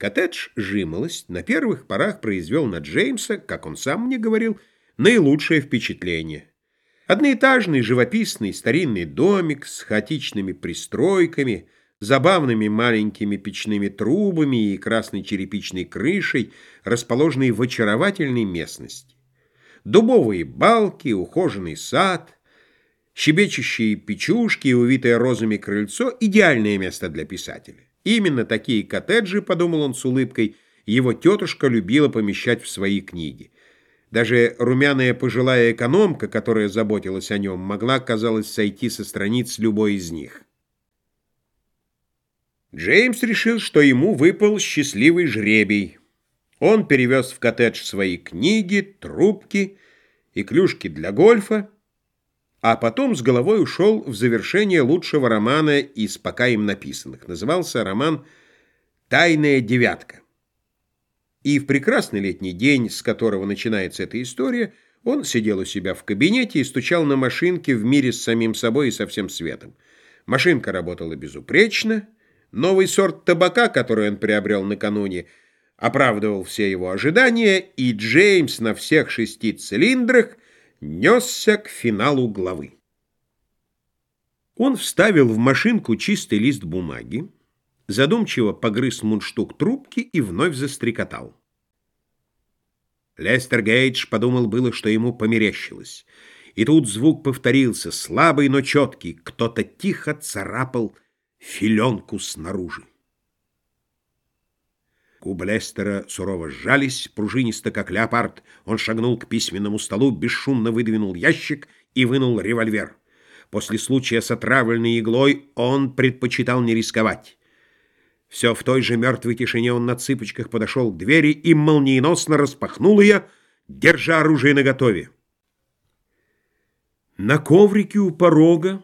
Коттедж «Жимолость» на первых порах произвел на Джеймса, как он сам мне говорил, наилучшее впечатление. Одноэтажный живописный старинный домик с хаотичными пристройками, забавными маленькими печными трубами и красной черепичной крышей, расположенный в очаровательной местности. Дубовые балки, ухоженный сад, щебечущие печушки и увитое розами крыльцо – идеальное место для писателя. Именно такие коттеджи, подумал он с улыбкой, его тетушка любила помещать в свои книги. Даже румяная пожилая экономка, которая заботилась о нем, могла, казалось, сойти со страниц любой из них. Джеймс решил, что ему выпал счастливый жребий. Он перевез в коттедж свои книги, трубки и клюшки для гольфа, а потом с головой ушел в завершение лучшего романа из пока им написанных. Назывался роман «Тайная девятка». И в прекрасный летний день, с которого начинается эта история, он сидел у себя в кабинете и стучал на машинке в мире с самим собой и со всем светом. Машинка работала безупречно. Новый сорт табака, который он приобрел накануне, оправдывал все его ожидания, и Джеймс на всех шести цилиндрах несся к финалу главы. Он вставил в машинку чистый лист бумаги, задумчиво погрыз мундштук трубки и вновь застрекотал. Лестер Гейдж подумал было, что ему померещилось. И тут звук повторился, слабый, но четкий. Кто-то тихо царапал филенку снаружи. Губы Лестера сурово сжались, пружинисто, как леопард. Он шагнул к письменному столу, бесшумно выдвинул ящик и вынул револьвер. После случая с отравленной иглой он предпочитал не рисковать. Все в той же мертвой тишине он на цыпочках подошел к двери и молниеносно распахнул ее, держа оружие наготове. На коврике у порога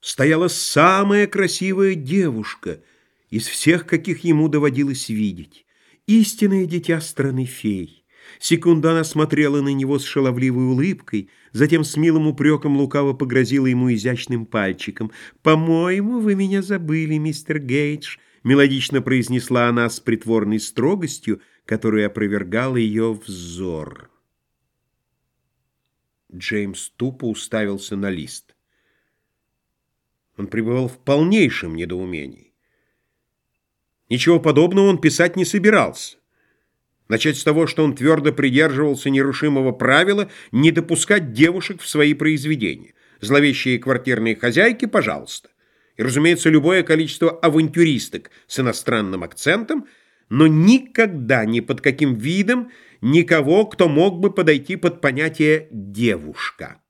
стояла самая красивая девушка из всех, каких ему доводилось видеть. Истинное дитя страны фей. Секунду она смотрела на него с шаловливой улыбкой, затем с милым упреком лукаво погрозила ему изящным пальчиком. «По-моему, вы меня забыли, мистер Гейдж», — мелодично произнесла она с притворной строгостью, которая опровергала ее взор. Джеймс тупо уставился на лист. Он пребывал в полнейшем недоумении. Ничего подобного он писать не собирался. Начать с того, что он твердо придерживался нерушимого правила не допускать девушек в свои произведения. Зловещие квартирные хозяйки, пожалуйста. И, разумеется, любое количество авантюристок с иностранным акцентом, но никогда ни под каким видом никого, кто мог бы подойти под понятие «девушка».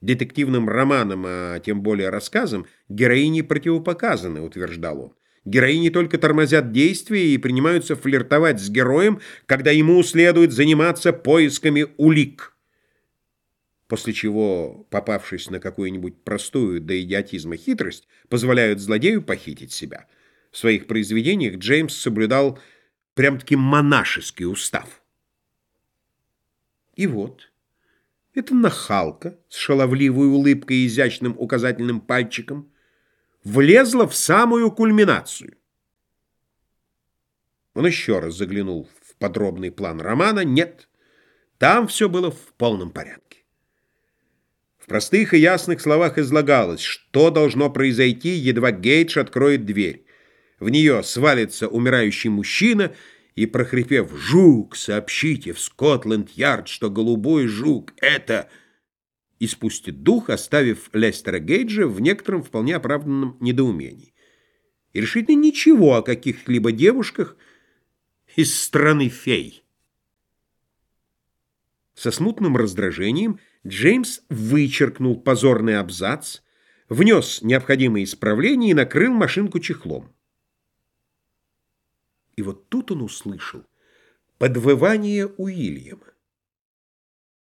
Детективным романом, а тем более рассказам, героини противопоказаны, утверждал он. Героини только тормозят действия и принимаются флиртовать с героем, когда ему следует заниматься поисками улик. После чего, попавшись на какую-нибудь простую до идиотизма хитрость, позволяют злодею похитить себя. В своих произведениях Джеймс соблюдал прям-таки монашеский устав. И вот, эта нахалка с шаловливой улыбкой и изящным указательным пальчиком влезла в самую кульминацию. Он еще раз заглянул в подробный план романа. Нет, там все было в полном порядке. В простых и ясных словах излагалось, что должно произойти, едва Гейдж откроет дверь. В нее свалится умирающий мужчина и, прохрипев «Жук, сообщите в Скотланд-Ярд, что голубой жук — это...» и спустит дух, оставив Лестера Гейджа в некотором вполне оправданном недоумении. И решительно ничего о каких-либо девушках из страны фей. Со смутным раздражением Джеймс вычеркнул позорный абзац, внес необходимые исправления и накрыл машинку чехлом. И вот тут он услышал подвывание Уильяма.